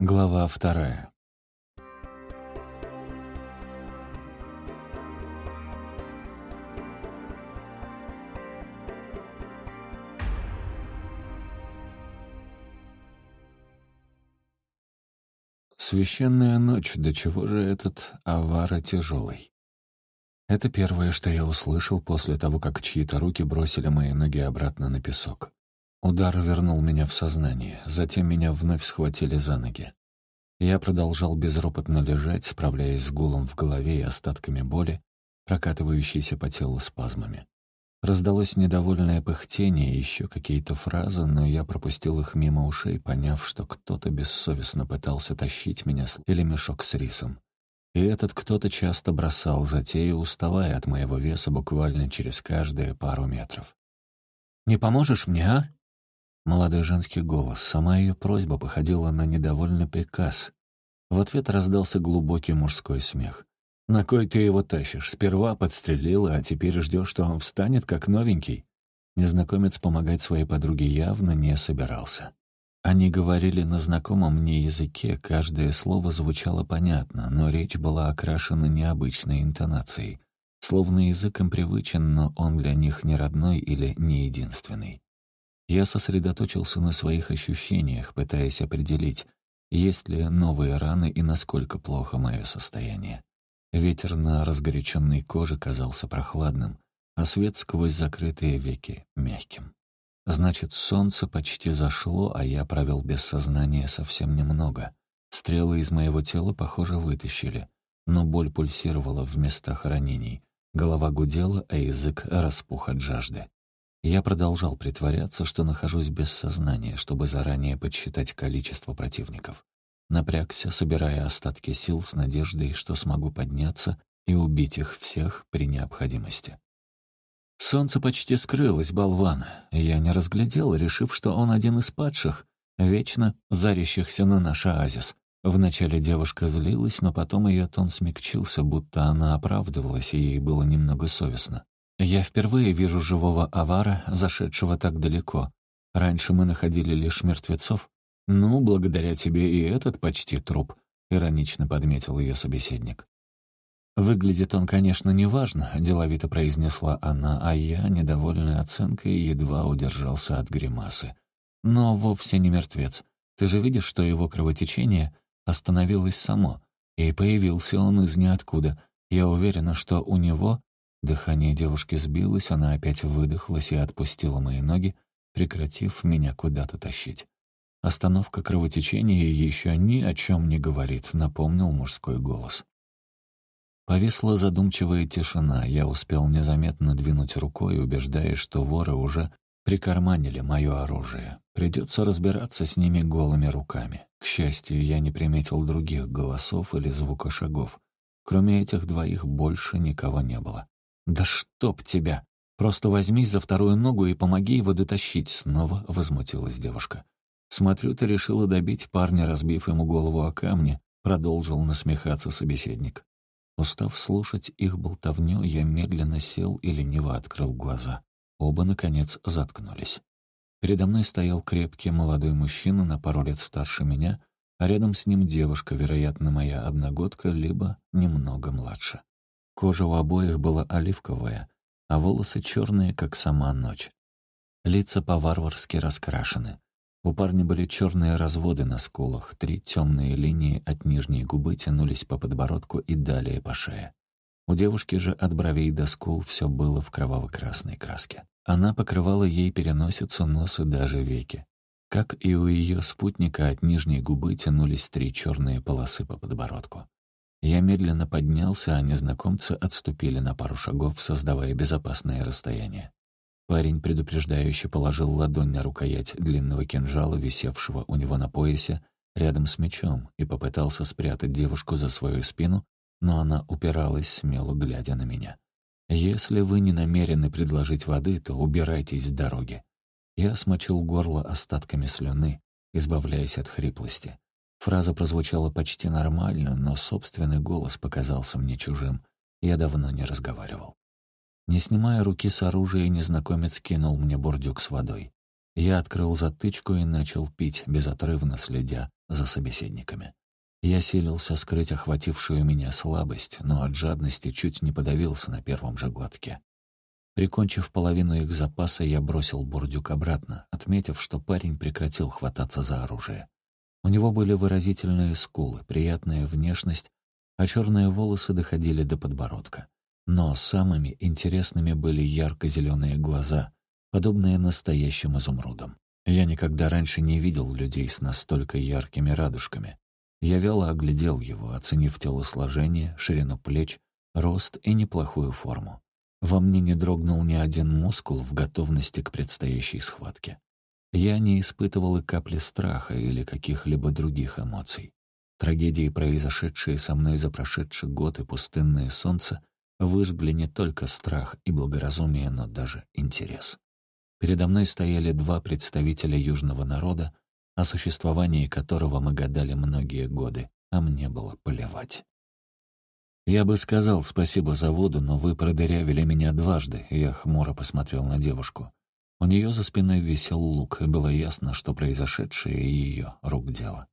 Глава вторая. Священная ночь, до чего же этот авара тяжелый? Это первое, что я услышал после того, как чьи-то руки бросили мои ноги обратно на песок. Удар вернул меня в сознание, затем меня вновь схватили за ноги. Я продолжал безропотно лежать, справляясь с гулом в голове и остатками боли, прокатывающейся по телу спазмами. Раздалось недовольное пыхтение и еще какие-то фразы, но я пропустил их мимо ушей, поняв, что кто-то бессовестно пытался тащить меня или мешок с рисом. И этот кто-то часто бросал затею, уставая от моего веса буквально через каждые пару метров. «Не поможешь мне, а?» Молодой женский голос, сама ее просьба походила на недовольный приказ. В ответ раздался глубокий мужской смех. «На кой ты его тащишь? Сперва подстрелила, а теперь ждешь, что он встанет, как новенький?» Незнакомец помогать своей подруге явно не собирался. Они говорили на знакомом мне языке, каждое слово звучало понятно, но речь была окрашена необычной интонацией. Словно язык им привычен, но он для них не родной или не единственный. Я сосредоточился на своих ощущениях, пытаясь определить, есть ли новые раны и насколько плохо мое состояние. Ветер на разгоряченной коже казался прохладным, а свет сквозь закрытые веки — мягким. Значит, солнце почти зашло, а я провел без сознания совсем немного. Стрелы из моего тела, похоже, вытащили, но боль пульсировала в местах ранений. Голова гудела, а язык распух от жажды. Я продолжал притворяться, что нахожусь без сознания, чтобы заранее подсчитать количество противников. Напрягся, собирая остатки сил с надеждой, что смогу подняться и убить их всех при необходимости. Солнце почти скрылось, болван. Я не разглядел, решив, что он один из падших, вечно зарящихся на наш оазис. Вначале девушка злилась, но потом ее тон смягчился, будто она оправдывалась, и ей было немного совестно. Я впервые вижу живого авара, зашедшего так далеко. Раньше мы находили лишь мертвецов. Ну, благодаря тебе и этот почти труп, — иронично подметил ее собеседник. «Выглядит он, конечно, неважно», — деловито произнесла она, а я, недовольной оценкой, едва удержался от гримасы. «Но вовсе не мертвец. Ты же видишь, что его кровотечение остановилось само, и появился он из ниоткуда. Я уверена, что у него Дыхание девушки сбилось, она опять выдохлась и отпустила мои ноги, прекратив меня куда-то тащить. Остановка кровотечения еще ни о чем не говорит, напомнил мужской голос. Повисла задумчивая тишина, я успел незаметно двинуть рукой, убеждаясь, что воры уже прикарманили мое оружие. Придется разбираться с ними голыми руками. К счастью, я не приметил других голосов или звука шагов. Кроме этих двоих больше никого не было. «Да чтоб тебя! Просто возьмись за вторую ногу и помоги его дотащить!» Снова возмутилась девушка. «Смотрю, ты решила добить парня, разбив ему голову о камни», продолжил насмехаться собеседник. Устав слушать их болтовню, я медленно сел и лениво открыл глаза. Оба, наконец, заткнулись. Передо мной стоял крепкий молодой мужчина на пару лет старше меня, а рядом с ним девушка, вероятно, моя одногодка, либо немного младше. Кожа у обоих была оливковая, а волосы черные, как сама ночь. Лица по-варварски раскрашены. У парня были черные разводы на скулах, три темные линии от нижней губы тянулись по подбородку и далее по шее. У девушки же от бровей до скул все было в кроваво-красной краске. Она покрывала ей переносицу, нос и даже веки. Как и у ее спутника, от нижней губы тянулись три черные полосы по подбородку. Я медленно поднялся, а незнакомцы отступили на пару шагов, создавая безопасное расстояние. Парень предупреждающе положил ладонь на рукоять длинного кинжала, висевшего у него на поясе, рядом с мечом, и попытался спрятать девушку за свою спину, но она упиралась, смело глядя на меня. «Если вы не намерены предложить воды, то убирайтесь с дороги». Я смочил горло остатками слюны, избавляясь от хриплости. Фраза прозвучала почти нормально, но собственный голос показался мне чужим. Я давно не разговаривал. Не снимая руки с оружия, незнакомец кинул мне бурдюк с водой. Я открыл затычку и начал пить, безотрывно следя, за собеседниками. Я силился скрыть охватившую меня слабость, но от жадности чуть не подавился на первом же глотке. Прикончив половину их запаса, я бросил бурдюк обратно, отметив, что парень прекратил хвататься за оружие. У него были выразительные скулы, приятная внешность, а черные волосы доходили до подбородка. Но самыми интересными были ярко-зеленые глаза, подобные настоящим изумрудам. Я никогда раньше не видел людей с настолько яркими радужками. Я вяло оглядел его, оценив телосложение, ширину плеч, рост и неплохую форму. Во мне не дрогнул ни один мускул в готовности к предстоящей схватке. Я не испытывал и капли страха или каких-либо других эмоций. Трагедии, произошедшие со мной за прошедший год и пустынное солнце, выжгли не только страх и благоразумие, но даже интерес. Передо мной стояли два представителя южного народа, о существовании которого мы гадали многие годы, а мне было плевать. «Я бы сказал спасибо за воду, но вы продырявили меня дважды», — я хмуро посмотрел на девушку. У нее за спиной висел лук, и было ясно, что произошедшее ее рук дело.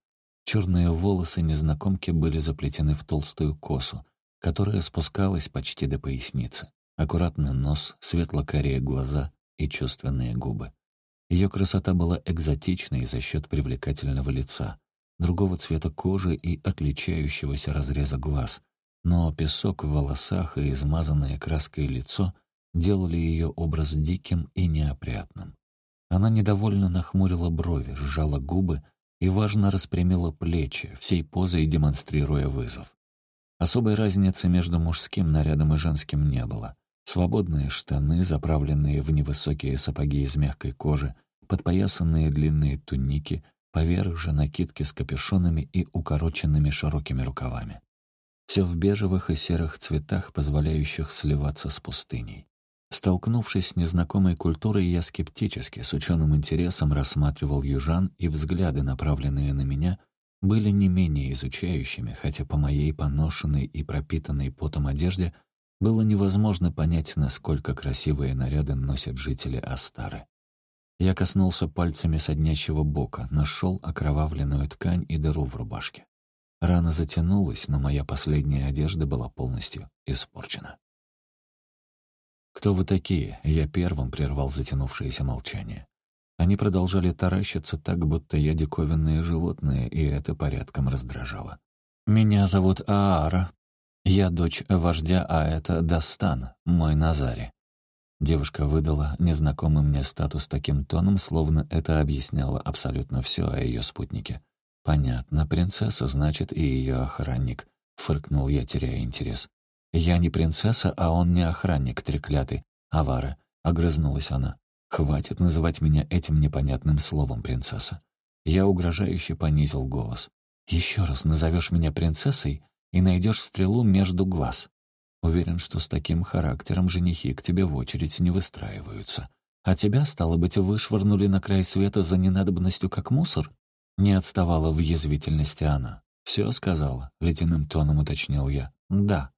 Черные волосы незнакомки были заплетены в толстую косу, которая спускалась почти до поясницы. Аккуратный нос, светло-карие глаза и чувственные губы. Ее красота была экзотичной за счет привлекательного лица, другого цвета кожи и отличающегося разреза глаз — но песок в волосах и измазанное краской лицо делали ее образ диким и неопрятным. Она недовольно нахмурила брови, сжала губы и, важно, распрямила плечи, всей позой демонстрируя вызов. Особой разницы между мужским нарядом и женским не было. Свободные штаны, заправленные в невысокие сапоги из мягкой кожи, подпоясанные длинные туники, поверх же накидки с капюшонами и укороченными широкими рукавами. Все в бежевых и серых цветах, позволяющих сливаться с пустыней. Столкнувшись с незнакомой культурой, я скептически, с ученым интересом рассматривал южан, и взгляды, направленные на меня, были не менее изучающими, хотя по моей поношенной и пропитанной потом одежде было невозможно понять, насколько красивые наряды носят жители Астары. Я коснулся пальцами соднящего бока, нашел окровавленную ткань и дыру в рубашке. Рана затянулась, но моя последняя одежда была полностью испорчена. «Кто вы такие?» — я первым прервал затянувшееся молчание. Они продолжали таращиться так, будто я диковинное животное, и это порядком раздражало. «Меня зовут Аара. Я дочь вождя, а это Дастан, мой Назари». Девушка выдала незнакомый мне статус таким тоном, словно это объясняло абсолютно все о ее спутнике. «Понятно, принцесса, значит, и ее охранник», — фыркнул я, теряя интерес. «Я не принцесса, а он не охранник, треклятый. Авара», — огрызнулась она. «Хватит называть меня этим непонятным словом, принцесса». Я угрожающе понизил голос. «Еще раз назовешь меня принцессой и найдешь стрелу между глаз. Уверен, что с таким характером женихи к тебе в очередь не выстраиваются. А тебя, стало быть, вышвырнули на край света за ненадобностью как мусор?» Не отставала в язвительности она. «Все сказала», — ледяным тоном уточнил я. «Да».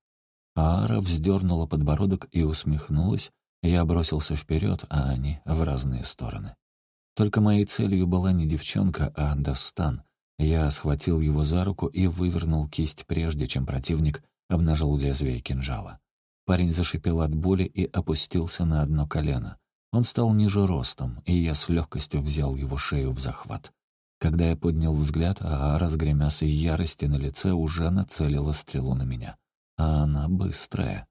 Аара вздернула подбородок и усмехнулась. Я бросился вперед, а они — в разные стороны. Только моей целью была не девчонка, а Дастан. Я схватил его за руку и вывернул кисть, прежде чем противник обнажил лезвие кинжала. Парень зашипел от боли и опустился на одно колено. Он стал ниже ростом, и я с легкостью взял его шею в захват. Когда я поднял взгляд, Аара с гримасой ярости на лице уже нацелила стрелу на меня. А она быстрая.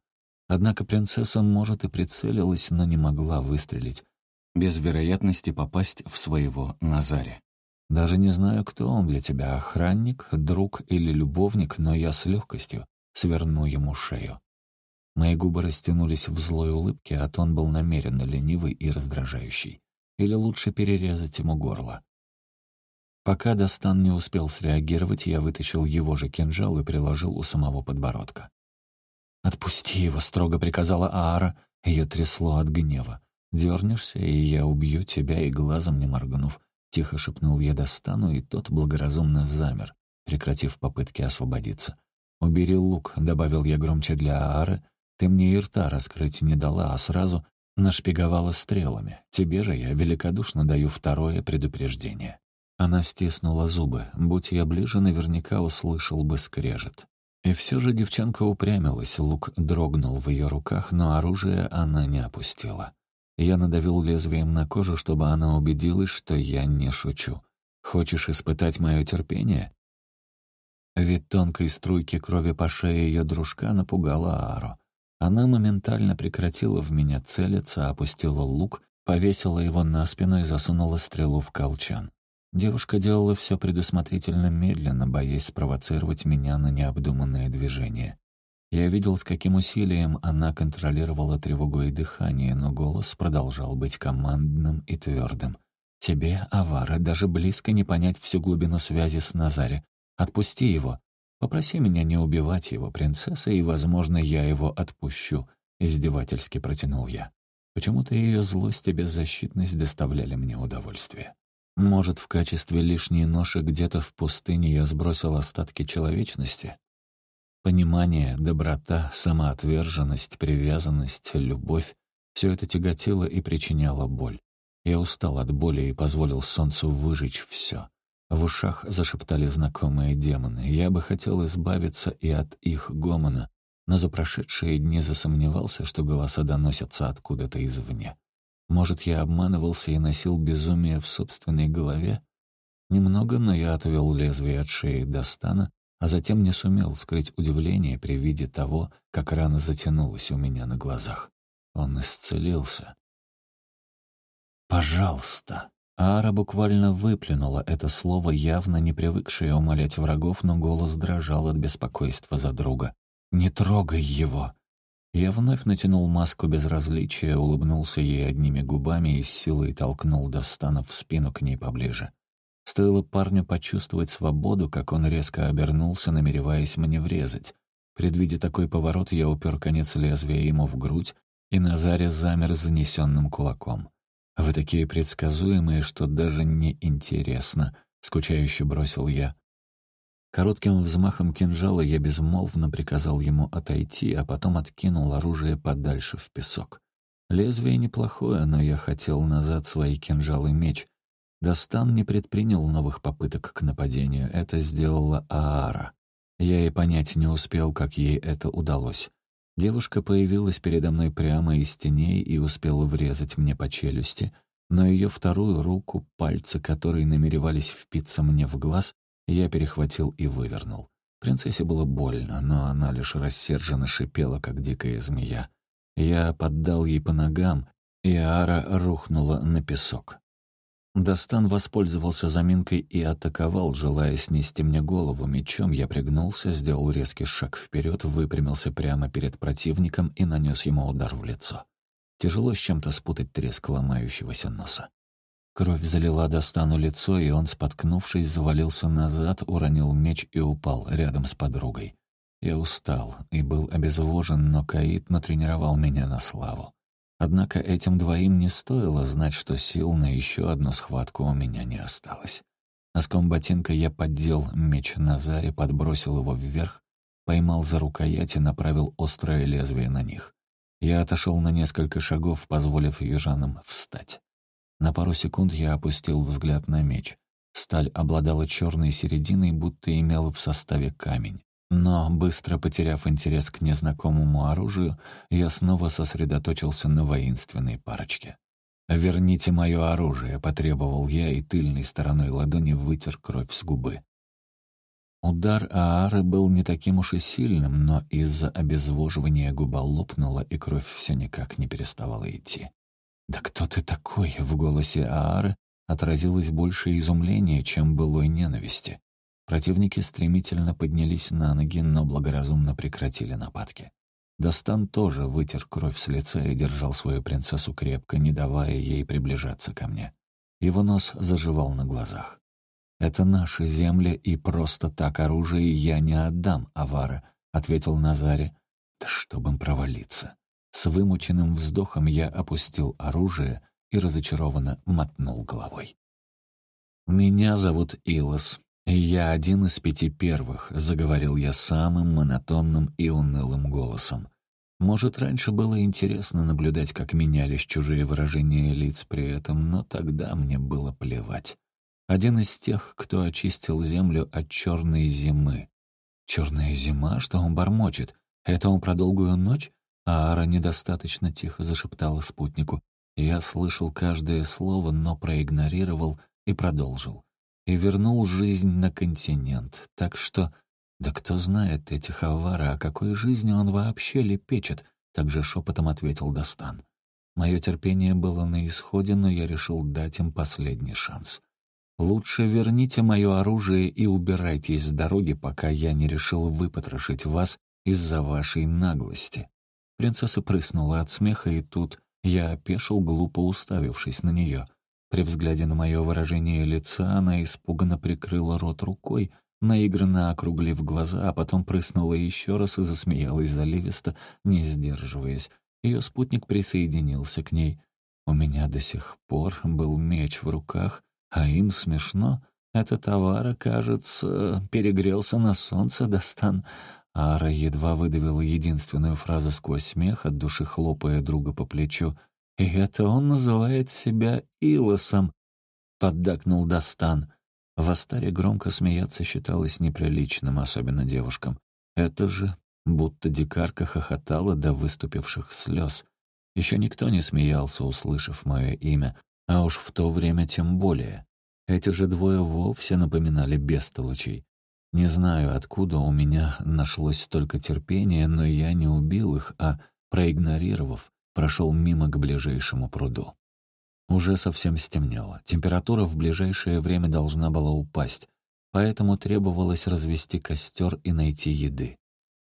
Однако принцесса, может, и прицелилась, но не могла выстрелить, без вероятности попасть в своего Назаре. Даже не знаю, кто он для тебя, охранник, друг или любовник, но я с легкостью сверну ему шею. Мои губы растянулись в злой улыбке, а тон был намеренно ленивый и раздражающий. Или лучше перерезать ему горло. Пока Достан не успел среагировать, я вытащил его же кинжал и приложил у самого подбородка. «Отпусти его», — строго приказала Аара. Ее трясло от гнева. «Дернешься, и я убью тебя, и глазом не моргнув», — тихо шепнул я Достану, и тот благоразумно замер, прекратив попытки освободиться. «Убери лук», — добавил я громче для Аары. «Ты мне и рта раскрыть не дала, а сразу нашпиговала стрелами. Тебе же я великодушно даю второе предупреждение». Она стиснула зубы. Будь я ближе, наверняка услышал бы скрежет. И все же девчонка упрямилась, лук дрогнул в ее руках, но оружие она не опустила. Я надавил лезвием на кожу, чтобы она убедилась, что я не шучу. «Хочешь испытать мое терпение?» Вид тонкой струйки крови по шее ее дружка напугала Ару. Она моментально прекратила в меня целиться, опустила лук, повесила его на спину и засунула стрелу в колчан. Девушка делала все предусмотрительно медленно, боясь спровоцировать меня на необдуманные движения. Я видел, с каким усилием она контролировала тревогу и дыхание, но голос продолжал быть командным и твердым. «Тебе, Авара, даже близко не понять всю глубину связи с Назаре. Отпусти его. Попроси меня не убивать его, принцесса, и, возможно, я его отпущу», — издевательски протянул я. Почему-то ее злость и беззащитность доставляли мне удовольствие. Может, в качестве лишней ноши где-то в пустыне я сбросил остатки человечности? Понимание, доброта, самоотверженность, привязанность, любовь — все это тяготило и причиняло боль. Я устал от боли и позволил солнцу выжечь все. В ушах зашептали знакомые демоны. Я бы хотел избавиться и от их гомона, но за прошедшие дни засомневался, что голоса доносятся откуда-то извне. Может, я обманывался и носил безумие в собственной голове? Немного, но я отвел лезвие от шеи до стана, а затем не сумел скрыть удивление при виде того, как рана затянулась у меня на глазах. Он исцелился. «Пожалуйста!» Ара буквально выплюнула это слово, явно не привыкшая умолять врагов, но голос дрожал от беспокойства за друга. «Не трогай его!» Я вновь натянул маску безразличия, улыбнулся ей одними губами и с силой толкнул Достанов в спину к ней поближе. Стоило парню почувствовать свободу, как он резко обернулся, намереваясь мне врезать. Предвидя такой поворот, я упер конец лезвия ему в грудь, и Назаре замер занесенным кулаком. «Вы такие предсказуемые, что даже не интересно», — скучающе бросил я. Коротким взмахом кинжала я безмолвно приказал ему отойти, а потом откинул оружие подальше в песок. Лезвие неплохое, но я хотел назад свои кинжал и меч. Достан не предпринял новых попыток к нападению, это сделала Аара. Я и понять не успел, как ей это удалось. Девушка появилась передо мной прямо из теней и успела врезать мне по челюсти, но ее вторую руку, пальцы которой намеревались впиться мне в глаз, я перехватил и вывернул. Принцессе было больно, но она лишь рассерженно шипела, как дикая змея. Я поддал ей по ногам, и Ара рухнула на песок. Достан воспользовался заминкой и атаковал, желая снести мне голову. Мечом я пригнулся, сделал резкий шаг вперед, выпрямился прямо перед противником и нанес ему удар в лицо. Тяжело с чем-то спутать треск ломающегося носа. Кровь залила Достану лицо, и он, споткнувшись, завалился назад, уронил меч и упал рядом с подругой. Я устал и был обезвожен, но Каид натренировал меня на славу. Однако этим двоим не стоило знать, что сил на еще одну схватку у меня не осталось. Носком ботинка я поддел меч Назаре, подбросил его вверх, поймал за рукоять и направил острое лезвие на них. Я отошел на несколько шагов, позволив южанам встать. На пару секунд я опустил взгляд на меч. Сталь обладала черной серединой, будто имела в составе камень. Но, быстро потеряв интерес к незнакомому оружию, я снова сосредоточился на воинственной парочке. «Верните мое оружие», — потребовал я и тыльной стороной ладони вытер кровь с губы. Удар Аары был не таким уж и сильным, но из-за обезвоживания губа лопнула, и кровь все никак не переставала идти. «Да кто ты такой?» — в голосе Аары отразилось больше изумления, чем былой ненависти. Противники стремительно поднялись на ноги, но благоразумно прекратили нападки. Достан тоже вытер кровь с лица и держал свою принцессу крепко, не давая ей приближаться ко мне. Его нос заживал на глазах. «Это наши земли, и просто так оружие я не отдам, Авара», — ответил Назаре. «Да чтобы им провалиться». С вымученным вздохом я опустил оружие и разочарованно мотнул головой. «Меня зовут Илос, и я один из пяти первых», — заговорил я самым монотонным и унылым голосом. Может, раньше было интересно наблюдать, как менялись чужие выражения лиц при этом, но тогда мне было плевать. Один из тех, кто очистил землю от черной зимы. Черная зима? Что он бормочет? Это он про долгую ночь? А Ара недостаточно тихо зашептала спутнику. Я слышал каждое слово, но проигнорировал и продолжил. И вернул жизнь на континент. Так что... Да кто знает этих авара, о какой жизни он вообще лепечет? Также шепотом ответил Достан. Мое терпение было на исходе, но я решил дать им последний шанс. «Лучше верните мое оружие и убирайтесь с дороги, пока я не решил выпотрошить вас из-за вашей наглости». Принцесса прыснула от смеха, и тут я опешил, глупо уставившись на нее. При взгляде на мое выражение лица она испуганно прикрыла рот рукой, наигранно округлив глаза, а потом прыснула еще раз и засмеялась заливисто, не сдерживаясь. Ее спутник присоединился к ней. У меня до сих пор был меч в руках, а им смешно. Этот товар, кажется, перегрелся на солнце, Достан. Ара едва выдавила единственную фразу сквозь смех, от души хлопая друга по плечу. «И это он называет себя Илосом», — поддакнул Достан. В Астаре громко смеяться считалось неприличным, особенно девушкам. Это же будто дикарка хохотала до выступивших слез. Еще никто не смеялся, услышав мое имя, а уж в то время тем более. Эти же двое вовсе напоминали бестолочей. Не знаю, откуда у меня нашлось столько терпения, но я не убил их, а, проигнорировав, прошел мимо к ближайшему пруду. Уже совсем стемнело. Температура в ближайшее время должна была упасть, поэтому требовалось развести костер и найти еды.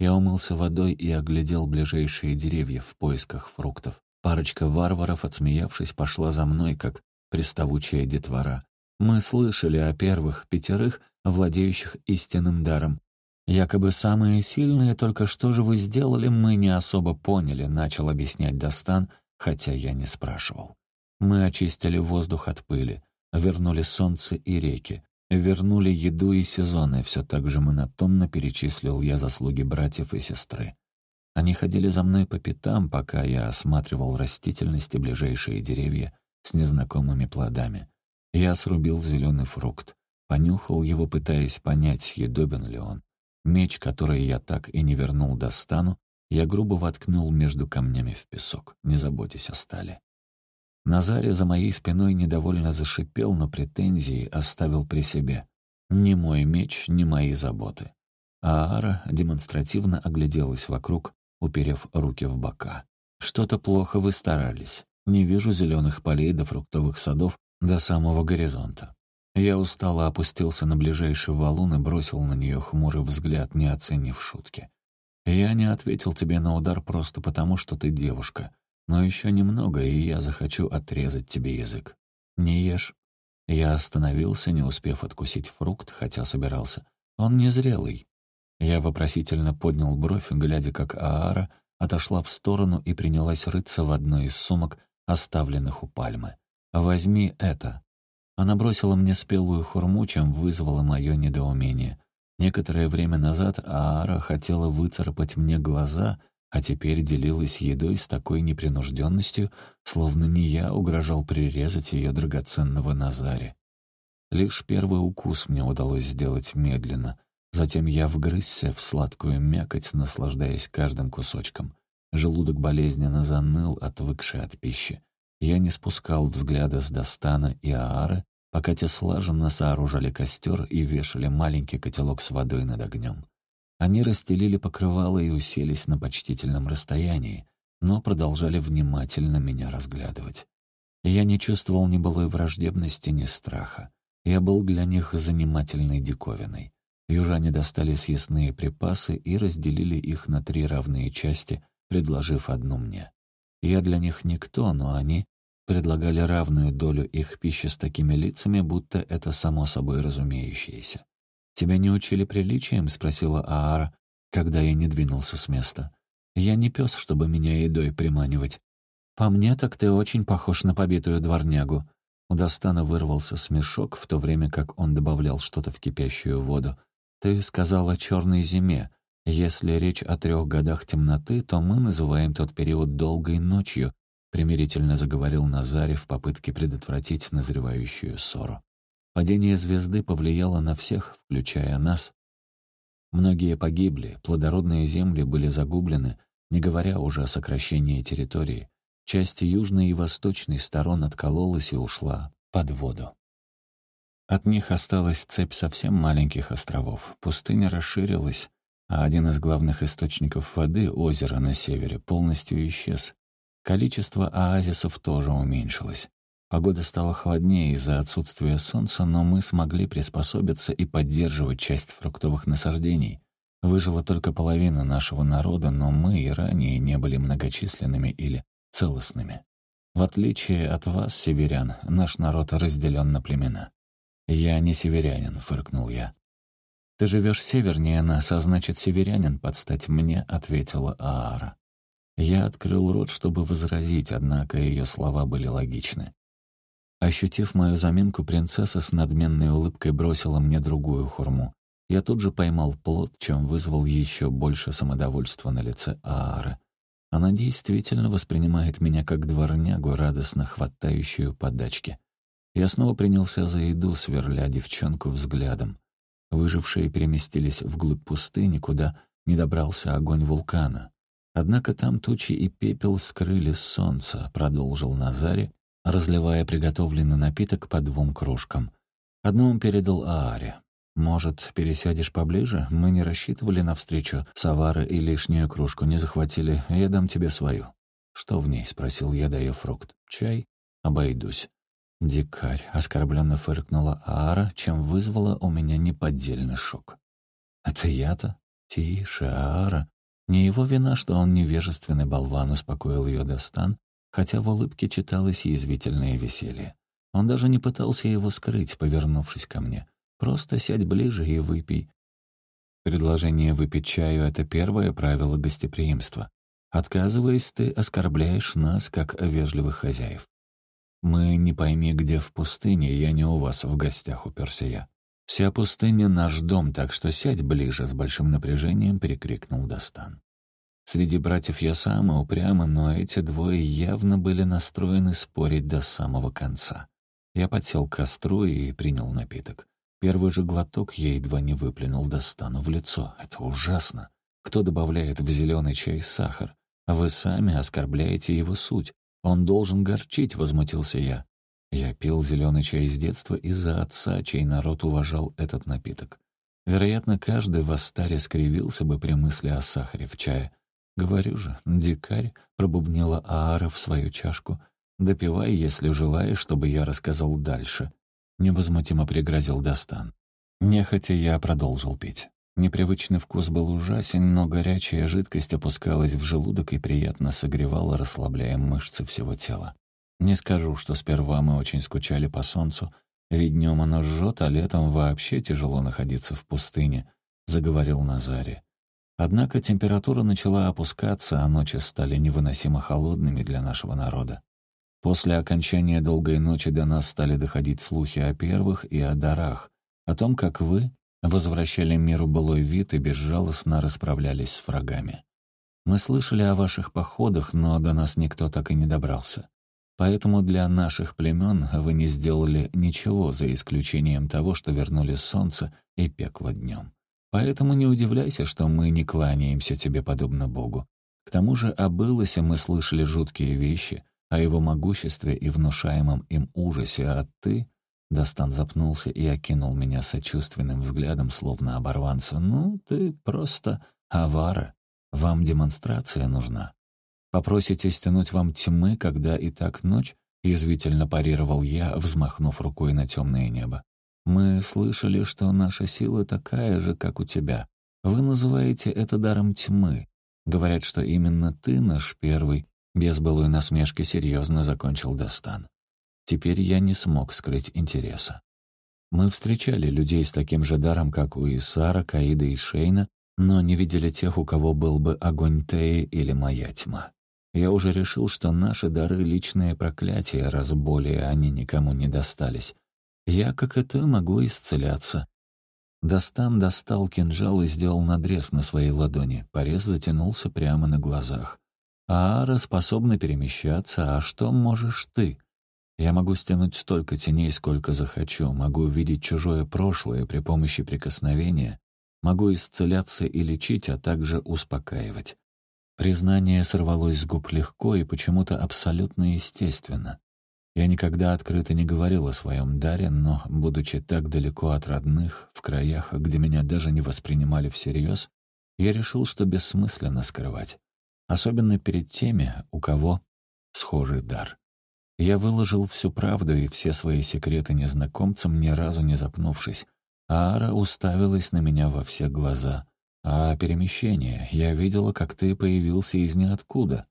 Я умылся водой и оглядел ближайшие деревья в поисках фруктов. Парочка варваров, отсмеявшись, пошла за мной, как приставучая детвора. Мы слышали о первых пятерых, владеющих истинным даром. Якобы самые сильные, только что же вы сделали, мы не особо поняли, начал объяснять Достан, хотя я не спрашивал. Мы очистили воздух от пыли, вернули солнце и реки, вернули еду и сезоны, все так же монотонно перечислил я заслуги братьев и сестры. Они ходили за мной по пятам, пока я осматривал растительность и ближайшие деревья с незнакомыми плодами. Я срубил зеленый фрукт, понюхал его, пытаясь понять, съедобен ли он. Меч, который я так и не вернул достану, я грубо воткнул между камнями в песок, не заботясь о стали. Назаре за моей спиной недовольно зашипел, но претензии оставил при себе. Ни мой меч, ни мои заботы. А Ара демонстративно огляделась вокруг, уперев руки в бока. «Что-то плохо вы старались. Не вижу зеленых полей до фруктовых садов, до самого горизонта. Я устало опустился на ближайший валун и бросил на нее хмурый взгляд, не оценив шутки. «Я не ответил тебе на удар просто потому, что ты девушка. Но еще немного, и я захочу отрезать тебе язык. Не ешь». Я остановился, не успев откусить фрукт, хотя собирался. Он незрелый. Я вопросительно поднял бровь, глядя, как Аара отошла в сторону и принялась рыться в одной из сумок, оставленных у пальмы. «Возьми это». Она бросила мне спелую хурму, чем вызвало мое недоумение. Некоторое время назад Аара хотела выцарапать мне глаза, а теперь делилась едой с такой непринужденностью, словно не я угрожал прирезать ее драгоценного Назаре. Лишь первый укус мне удалось сделать медленно. Затем я вгрызся в сладкую мякоть, наслаждаясь каждым кусочком. Желудок болезненно заныл, отвыкший от пищи. Я не спускал взгляда с Достана и Аары, пока те слаженно сооружали костер и вешали маленький котелок с водой над огнем. Они расстелили покрывало и уселись на почтительном расстоянии, но продолжали внимательно меня разглядывать. Я не чувствовал ни былой враждебности, ни страха. Я был для них занимательной диковиной. Южане достали съестные припасы и разделили их на три равные части, предложив одну мне. Я для них никто, но они предлагали равную долю их пищи с такими лицами, будто это само собой разумеющееся. «Тебя не учили приличием?» — спросила Аара, когда я не двинулся с места. «Я не пес, чтобы меня едой приманивать. По мне, так ты очень похож на побитую дворнягу». У Достана вырвался смешок, в то время как он добавлял что-то в кипящую воду. «Ты сказал о черной зиме. Если речь о трех годах темноты, то мы называем тот период долгой ночью, примирительно заговорил Назарев в попытке предотвратить назревающую ссору. Падение звезды повлияло на всех, включая нас. Многие погибли, плодородные земли были загублены, не говоря уже о сокращении территории. Часть южной и восточной сторон откололась и ушла под воду. От них осталась цепь совсем маленьких островов. Пустыня расширилась, а один из главных источников воды, озеро на севере, полностью исчез. Количество оазисов тоже уменьшилось. Погода стала холоднее из-за отсутствия солнца, но мы смогли приспособиться и поддерживать часть фруктовых насаждений. Выжила только половина нашего народа, но мы и ранее не были многочисленными или целостными. В отличие от вас, северян, наш народ разделен на племена. «Я не северянин», — фыркнул я. «Ты живешь севернее нас, а значит, северянин подстать мне», — ответила Аара. Я открыл рот, чтобы возразить, однако ее слова были логичны. Ощутив мою заминку, принцесса с надменной улыбкой бросила мне другую хурму. Я тут же поймал плод, чем вызвал еще больше самодовольства на лице Аары. Она действительно воспринимает меня как дворнягу, радостно хватающую подачки. Я снова принялся за еду, сверля девчонку взглядом. Выжившие переместились вглубь пустыни, куда не добрался огонь вулкана. Однако там тучи и пепел скрыли солнце, продолжил Назари, разливая приготовленный напиток по двум кружкам. Одну он передал Ааре. «Может, пересядешь поближе? Мы не рассчитывали на встречу с Авары и лишнюю кружку не захватили. Я дам тебе свою». «Что в ней?» — спросил я, дая фрукт. «Чай?» «Обойдусь». Дикарь оскорбленно фыркнула Аара, чем вызвала у меня неподдельный шок. «Это я-то? Тише, Аара. Не его вина, что он невежественный болван, успокоил ее Достан, хотя в улыбке читалось язвительное веселье. Он даже не пытался его скрыть, повернувшись ко мне. «Просто сядь ближе и выпей». Предложение выпить чаю — это первое правило гостеприимства. Отказываясь, ты оскорбляешь нас, как вежливых хозяев. «Мы не пойми, где в пустыне, я не у вас в гостях», — уперся я. «Вся пустыня — наш дом, так что сядь ближе», — с большим напряжением перекрикнул Достан. Среди братьев я самый упрямый, но эти двое явно были настроены спорить до самого конца. Я подсел к костру и принял напиток. Первый же глоток я едва не выплюнул Достану в лицо. Это ужасно. Кто добавляет в зеленый чай сахар? Вы сами оскорбляете его суть. «Он должен горчить», — возмутился я. Я пил зеленый чай с детства из-за отца, чей народ уважал этот напиток. Вероятно, каждый в Астаре скривился бы при мысли о сахаре в чае. «Говорю же, дикарь», — пробубнила Аара в свою чашку. «Допивай, если желаешь, чтобы я рассказал дальше». Невозмутимо пригрозил Достан. Нехотя я продолжил пить. Непривычный вкус был ужасен, но горячая жидкость опускалась в желудок и приятно согревала, расслабляя мышцы всего тела. Не скажу, что сперва мы очень скучали по солнцу, ведь днем оно жжет, а летом вообще тяжело находиться в пустыне, — заговорил Назари. Однако температура начала опускаться, а ночи стали невыносимо холодными для нашего народа. После окончания долгой ночи до нас стали доходить слухи о первых и о дарах, о том, как вы, возвращали миру былой вид и безжалостно расправлялись с врагами. Мы слышали о ваших походах, но до нас никто так и не добрался. Поэтому для наших племен вы не сделали ничего, за исключением того, что вернули солнце и пекло днем. Поэтому не удивляйся, что мы не кланяемся тебе подобно Богу. К тому же о Былосе мы слышали жуткие вещи, о его могуществе и внушаемом им ужасе, а ты Достан запнулся и окинул меня сочувственным взглядом, словно оборванца. «Ну, ты просто авара. Вам демонстрация нужна. Попросите стянуть вам тьмы, когда и так ночь?» — язвительно парировал я, взмахнув рукой на темное небо. «Мы слышали, что наша сила такая же, как у тебя. Вы называете это даром тьмы. Говорят, что именно ты наш первый». Без былой насмешки серьезно закончил Достан. Теперь я не смог скрыть интереса. Мы встречали людей с таким же даром, как у Исара, Каида и Шейна, но не видели тех, у кого был бы огонь Теи или моя тьма. Я уже решил, что наши дары — личные проклятия, раз более они никому не достались. Я, как ты, могу исцеляться. Достан достал кинжал и сделал надрез на своей ладони. Порез затянулся прямо на глазах. Аара способна перемещаться, а что можешь ты? Я могу стянуть столько теней, сколько захочу, могу увидеть чужое прошлое при помощи прикосновения, могу исцеляться и лечить, а также успокаивать. Признание сорвалось с губ легко и почему-то абсолютно естественно. Я никогда открыто не говорил о своем даре, но, будучи так далеко от родных, в краях, где меня даже не воспринимали всерьез, я решил, что бессмысленно скрывать. Особенно перед теми, у кого схожий дар. Я выложил всю правду и все свои секреты незнакомцам, ни разу не запнувшись. А Ара уставилась на меня во все глаза. «А перемещение? Я видела, как ты появился из ниоткуда.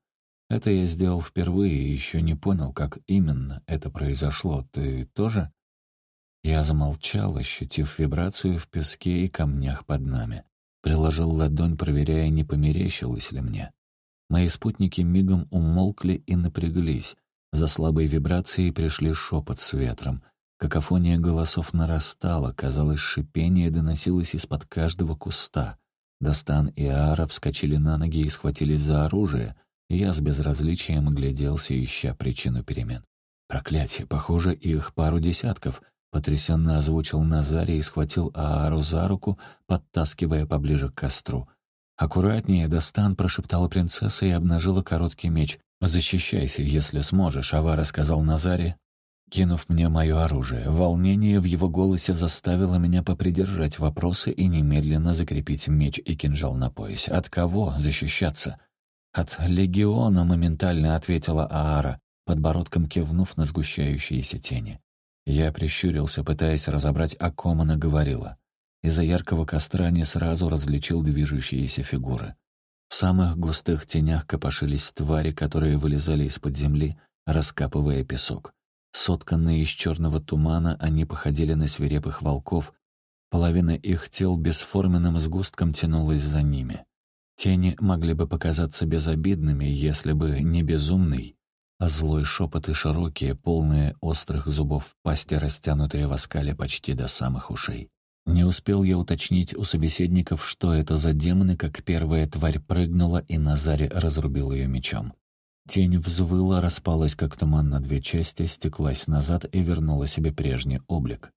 Это я сделал впервые и еще не понял, как именно это произошло. Ты тоже?» Я замолчал, ощутив вибрацию в песке и камнях под нами. Приложил ладонь, проверяя, не померещилось ли мне. Мои спутники мигом умолкли и напряглись. За слабой вибрацией пришли шепот с ветром. Какофония голосов нарастала, казалось, шипение доносилось из-под каждого куста. Достан и Ара вскочили на ноги и схватились за оружие — я с безразличием огляделся, ища причину перемен. «Проклятие! Похоже, их пару десятков!» Потрясенно озвучил Назарий и схватил Аару за руку, подтаскивая поближе к костру. «Аккуратнее, Достан!» — прошептала принцесса и обнажила короткий меч. «Защищайся, если сможешь», — Авара сказал Назаре, кинув мне мое оружие. Волнение в его голосе заставило меня попридержать вопросы и немедленно закрепить меч и кинжал на поясе. От кого защищаться? «От легиона», — моментально ответила Аара, подбородком кивнув на сгущающиеся тени. Я прищурился, пытаясь разобрать, о ком она говорила. Из-за яркого костра не сразу различил движущиеся фигуры. В самых густых тенях копошились твари, которые вылезали из-под земли, раскапывая песок. Сотканные из черного тумана, они походили на свирепых волков, половина их тел бесформенным сгустком тянулась за ними. Тени могли бы показаться безобидными, если бы не безумный, а злой шепот и широкие, полные острых зубов пасти, растянутые в оскале почти до самых ушей. Не успел я уточнить у собеседников, что это за демоны, как первая тварь прыгнула, и Назаре разрубил ее мечом. Тень взвыла, распалась, как туман на две части, стеклась назад и вернула себе прежний облик.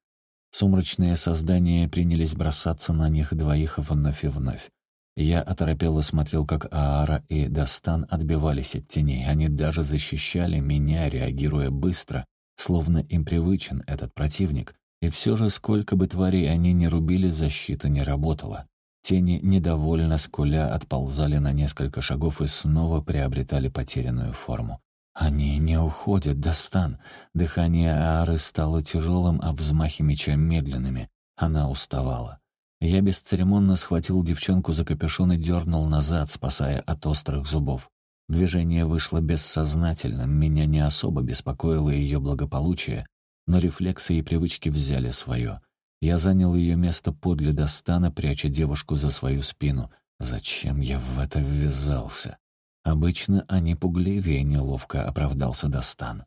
Сумрачные создания принялись бросаться на них двоих вновь и вновь. Я оторопело смотрел, как Аара и Дастан отбивались от теней. Они даже защищали меня, реагируя быстро, словно им привычен этот противник. И все же, сколько бы тварей они ни рубили, защита не работала. Тени, недовольно скуля, отползали на несколько шагов и снова приобретали потерянную форму. Они не уходят, Дастан. Дыхание Аары стало тяжелым, а взмахи меча медленными. Она уставала. Я бесцеремонно схватил девчонку за капюшон и дернул назад, спасая от острых зубов. Движение вышло бессознательным, меня не особо беспокоило ее благополучие, но рефлексы и привычки взяли свое. Я занял ее место подле Достана, пряча девушку за свою спину. Зачем я в это ввязался? Обычно они пугливее неловко оправдался Достан.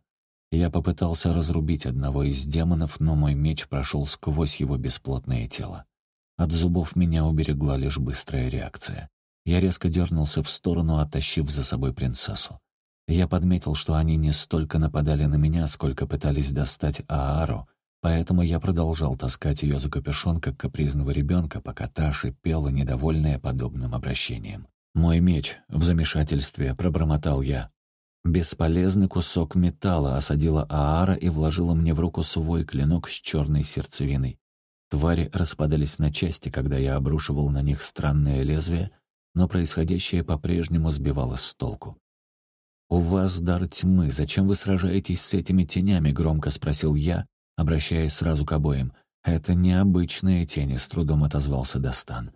Я попытался разрубить одного из демонов, но мой меч прошел сквозь его бесплотное тело. От зубов меня уберегла лишь быстрая реакция. Я резко дернулся в сторону, оттащив за собой принцессу. Я подметил, что они не столько нападали на меня, сколько пытались достать Аару, поэтому я продолжал таскать ее за капюшон, как капризного ребенка, пока та шипела, недовольная подобным обращением. «Мой меч!» — в замешательстве пробормотал я. Бесполезный кусок металла осадила Аара и вложила мне в руку свой клинок с черной сердцевиной. Твари распадались на части, когда я обрушивал на них странное лезвие, но происходящее по-прежнему сбивало с толку. «У вас дар тьмы, зачем вы сражаетесь с этими тенями?» — громко спросил я, обращаясь сразу к обоим. «Это необычные тени», — с трудом отозвался Достан.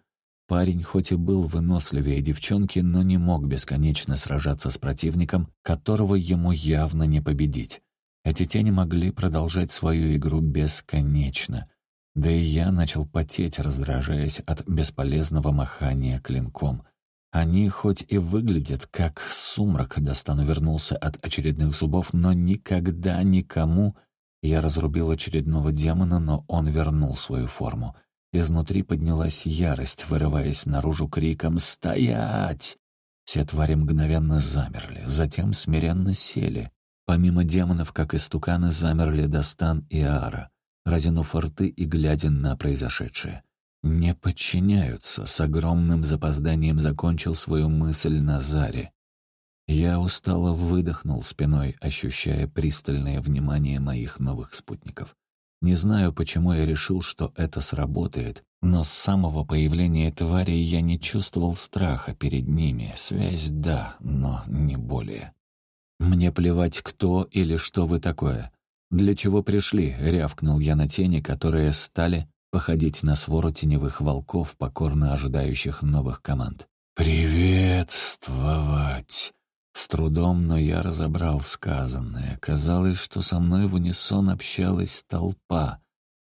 Парень хоть и был выносливее девчонки, но не мог бесконечно сражаться с противником, которого ему явно не победить. Эти тени могли продолжать свою игру бесконечно — да и я начал потеть, раздражаясь от бесполезного махания клинком. Они хоть и выглядят как сумрак, Достану вернулся от очередных зубов, но никогда никому... Я разрубил очередного демона, но он вернул свою форму. Изнутри поднялась ярость, вырываясь наружу криком «Стоять!». Все твари мгновенно замерли, затем смиренно сели, Помимо демонов, как истуканы, замерли Достан и Аара, разинув рты и глядя на произошедшее. «Не подчиняются», — с огромным запозданием закончил свою мысль Назаре. Я устало выдохнул спиной, ощущая пристальное внимание моих новых спутников. Не знаю, почему я решил, что это сработает, но с самого появления твари я не чувствовал страха перед ними. Связь — да, но не более. «Мне плевать, кто или что вы такое. Для чего пришли?» — рявкнул я на тени, которые стали походить на свору теневых волков, покорно ожидающих новых команд. «Приветствовать!» С трудом, но я разобрал сказанное. Казалось, что со мной в унисон общалась толпа.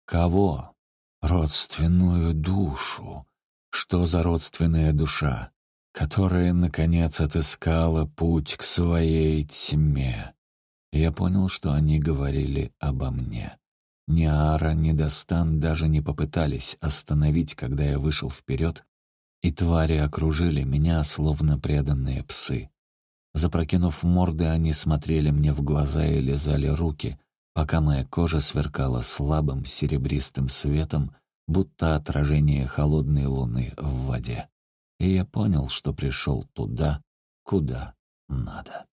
Кого? Родственную душу. Что за родственная душа? Которая, наконец, отыскала путь к своей тьме. Я понял, что они говорили обо мне. Ни Ара, ни Достан даже не попытались остановить, когда я вышел вперед, и твари окружили меня, словно преданные псы. Запрокинув морды, они смотрели мне в глаза и лизали руки, пока моя кожа сверкала слабым серебристым светом, будто отражение холодной луны в воде. И я понял, что пришел туда, куда надо.